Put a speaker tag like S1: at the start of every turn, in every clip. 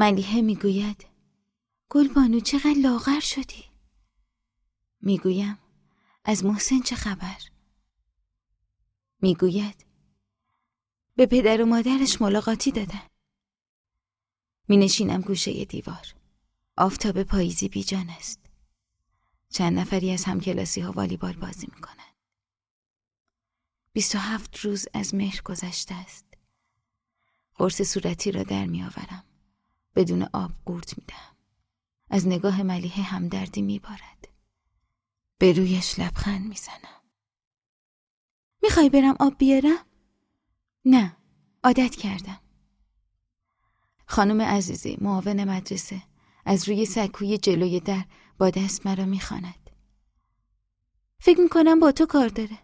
S1: ملیحه می‌گوید گلبانو چقدر لاغر شدی؟ می‌گویم از محسن چه خبر؟ می‌گوید به پدر و مادرش ملاقاتی دادن. می نشینم گوشه دیوار آفتاب پاییزی بیجان است. چند نفری از همکلاسی ها والیبال بازی می‌کنند. بیست و هفت روز از مهر گذشته است. قرص صورتی را در میآورم. بدون آب قورت می‌دهم. از نگاه ملیحه همدردی میبارد. به رویش لبخند می‌زنم. می‌خوای برم آب بیارم؟ نه عادت کردم. خانم عزیزی معاون مدرسه از روی سکوی جلوی در با دست مرا می‌خواند. فکر می‌کنم با تو کار داره.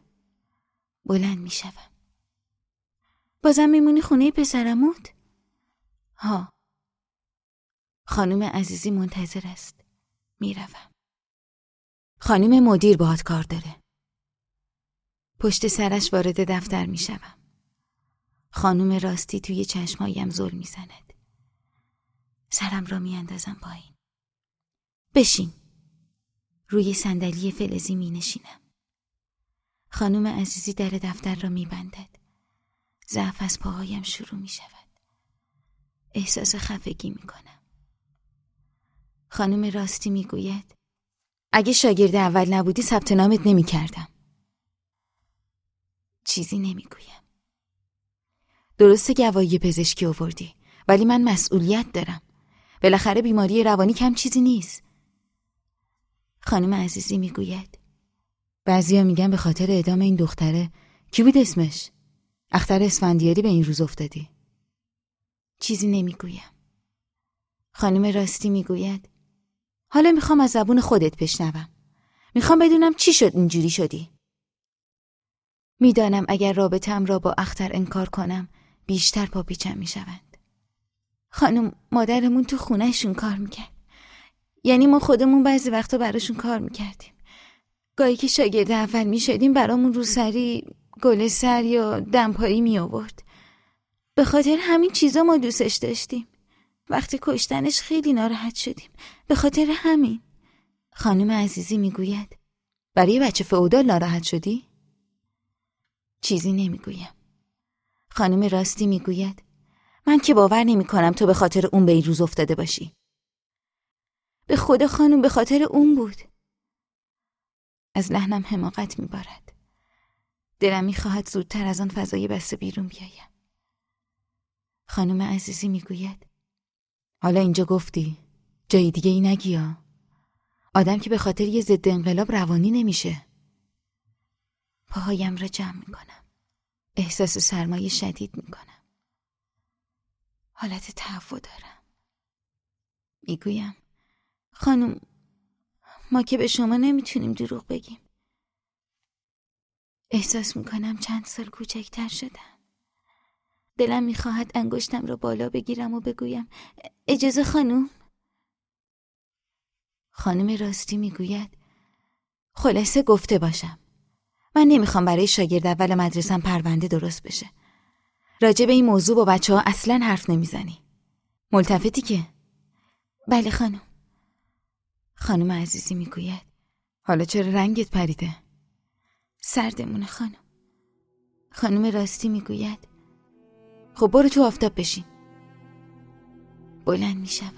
S1: بلند می‌شوم. بازم میمونی خونه پسرموت؟ ها. خانم عزیزی منتظر است. می‌روم. خانم مدیر باهات کار داره. پشت سرش وارد دفتر می‌شوم. خانم راستی توی چشمهایم زل می‌زند. سرم را میاندازم پایین. بشین. روی صندلی فلزی می نشینم خانم عزیزی در دفتر را می بندد ضعف از پاهایم شروع می شود احساس خفگی می کنم خانم راستی می گوید اگه شاگرد اول نبودی ثبت نامت نمی کردم چیزی نمی گویم درسته گواهی پزشکی آوردی ولی من مسئولیت دارم. بالاخره بیماری روانی کم چیزی نیست. خانم عزیزی می‌گوید. بعضیا میگن به خاطر اعدام این دختره. کی بود اسمش؟ اختر اسفندیاری به این روز افتادی. چیزی نمی‌گویم. خانم راستی می‌گوید. حالا می‌خوام از زبون خودت بشنوم. می‌خوام بدونم چی شد اینجوری شدی. می‌دانم اگر رابطم را با اختر انکار کنم بیشتر پا پیچم می‌شوند. خانم مادرمون تو خونهشون کار می‌کرد. یعنی ما خودمون بعضی وقتا براشون کار می‌کردیم. گاهی که شاگرد اول می‌شدیم برامون روسری گل سر یا دمپایی می آورد به خاطر همین چیزا ما دوستش داشتیم. وقتی کشتنش خیلی ناراحت شدیم. به خاطر همین. خانم عزیزی می‌گوید برای بچه فعودال ناراحت شدی؟ چیزی نمی‌گویم. خانم راستی می‌گوید من که باور نمی کنم تو به خاطر اون به این روز افتاده باشی. به خود خانم به خاطر اون بود. از لحنم حماقت میبارد. دلم می‌خواهد زودتر از آن فضای بسته بیرون بیایم. خانم عزیزی می‌گوید حالا اینجا گفتی. جای دیگه ای نگیا آدم که به خاطر یه ضد انقلاب روانی نمیشه. پاهایم را جمع می‌کنم. احساس سرمایه شدید می‌کنم. حالت تهوع دارم. می‌گویم خانم ما که به شما نمی‌تونیم دروغ بگیم. احساس می‌کنم چند سال کوچکتر شدم. دلم می‌خواهد انگشتم را بالا بگیرم و بگویم. اجازه خانم؟ خانم راستی می‌گوید خلاصه گفته باشم. من نمی‌خوام برای شاگرد اول مدرسم پرونده درست بشه. راجع به این موضوع با بچه ها اصلا حرف نمی‌زنی. ملتفتی که؟ بله خانم. خانم عزیزی می‌گوید حالا چرا رنگت پریده؟ سردمونه خانم. خانم راستی می‌گوید خب برو تو آفتاب بشین. بلند می‌شوم.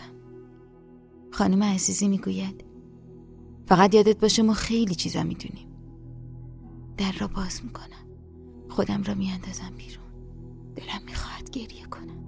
S1: خانم عزیزی می‌گوید فقط یادت باشه ما خیلی چیزا می‌دونیم. در را باز می‌کنم. خودم را میاندازم بیرون. دلم می‌خواهد گریه کنم.